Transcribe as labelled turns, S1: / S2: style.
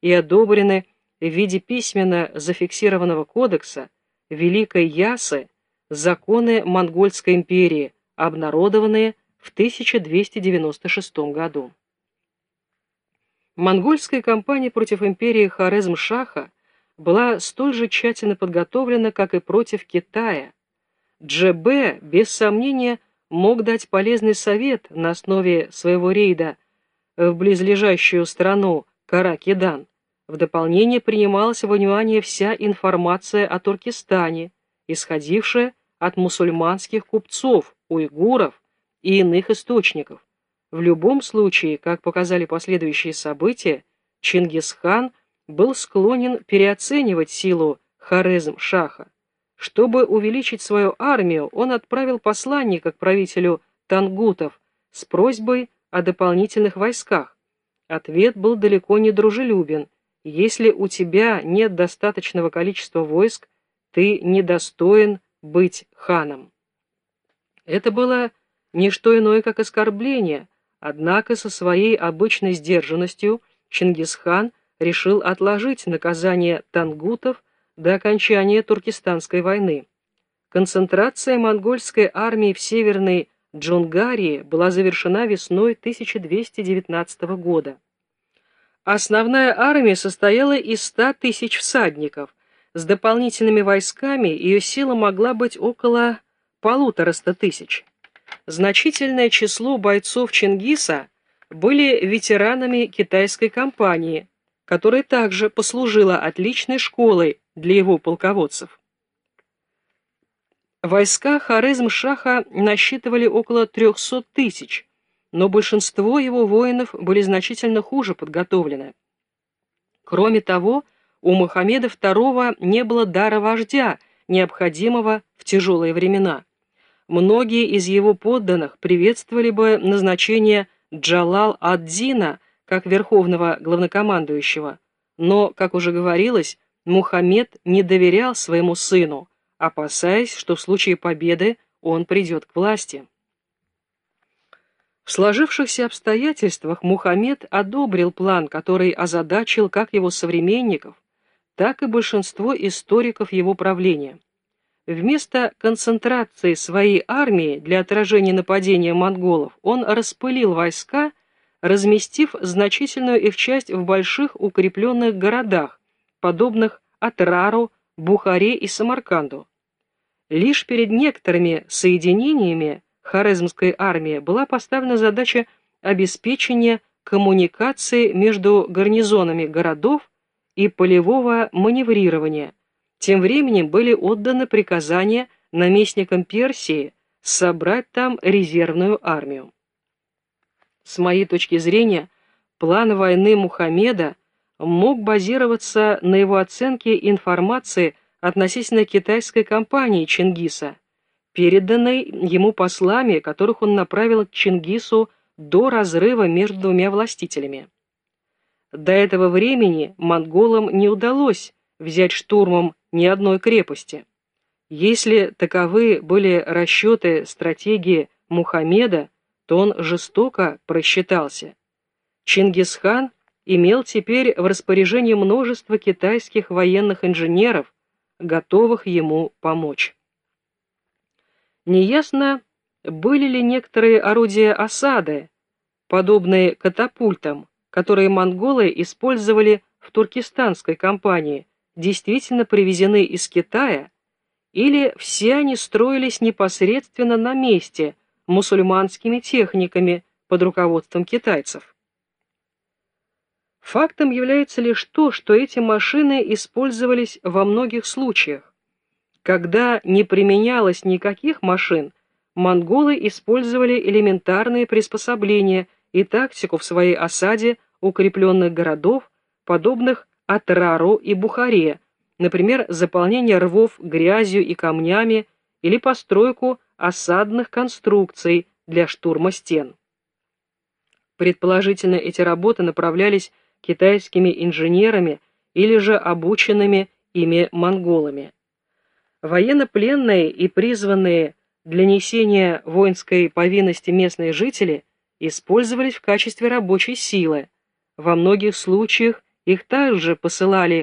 S1: и одобрены в виде письменно зафиксированного кодекса Великой Ясы законы Монгольской империи, обнародованные в 1296 году. Монгольская кампания против империи Хорезм-Шаха была столь же тщательно подготовлена, как и против Китая. ДЖБ, без сомнения, мог дать полезный совет на основе своего рейда в близлежащую страну Каракидан. В дополнение принималась во внимание вся информация о Туркестане, исходившая от мусульманских купцов, уйгуров и иных источников. В любом случае, как показали последующие события, Чингисхан был склонен переоценивать силу Хорезм-Шаха. Чтобы увеличить свою армию, он отправил посланника к правителю Тангутов с просьбой о дополнительных войсках. Ответ был далеко не дружелюбен. Если у тебя нет достаточного количества войск, ты недостоин быть ханом. Это было не что иное, как оскорбление, однако со своей обычной сдержанностью Чингисхан решил отложить наказание тангутов до окончания Туркестанской войны. Концентрация монгольской армии в Северной Джунгарии была завершена весной 1219 года. Основная армия состояла из 100 тысяч всадников. С дополнительными войсками ее сила могла быть около полутораста тысяч. Значительное число бойцов Чингиса были ветеранами китайской кампании, которая также послужила отличной школой для его полководцев. Войска Хорезм-Шаха насчитывали около 300 тысяч, но большинство его воинов были значительно хуже подготовлены. Кроме того, у Мухаммеда II не было дара вождя, необходимого в тяжелые времена. Многие из его подданных приветствовали бы назначение Джалал ад-Дина как верховного главнокомандующего, но, как уже говорилось, Мухаммед не доверял своему сыну, опасаясь, что в случае победы он придет к власти. В сложившихся обстоятельствах Мухаммед одобрил план, который озадачил как его современников, так и большинство историков его правления. Вместо концентрации своей армии для отражения нападения монголов он распылил войска, разместив значительную их часть в больших укрепленных городах, подобных Атрару, Бухаре и Самарканду. Лишь перед некоторыми соединениями Хорезмской армии была поставлена задача обеспечения коммуникации между гарнизонами городов и полевого маневрирования. Тем временем были отданы приказания наместникам Персии собрать там резервную армию. С моей точки зрения, план войны Мухаммеда мог базироваться на его оценке информации относительно китайской компании Чингиса, переданной ему послами, которых он направил к Чингису до разрыва между двумя властителями. До этого времени монголам не удалось взять штурмом ни одной крепости. Если таковы были расчеты стратегии Мухаммеда, то он жестоко просчитался. Чингисхан имел теперь в распоряжении множество китайских военных инженеров, готовых ему помочь. Неясно, были ли некоторые орудия осады, подобные катапультам, которые монголы использовали в туркестанской кампании, действительно привезены из Китая, или все они строились непосредственно на месте мусульманскими техниками под руководством китайцев. Фактом является лишь то, что эти машины использовались во многих случаях. Когда не применялось никаких машин, монголы использовали элементарные приспособления и тактику в своей осаде укрепленных городов, подобных Атрару и Бухаре, например, заполнение рвов грязью и камнями или постройку осадных конструкций для штурма стен. Предположительно, эти работы направлялись китайскими инженерами или же обученными ими монголами. Военнопленные и призванные для несения воинской повинности местные жители использовались в качестве рабочей силы, во многих случаях Их также посылали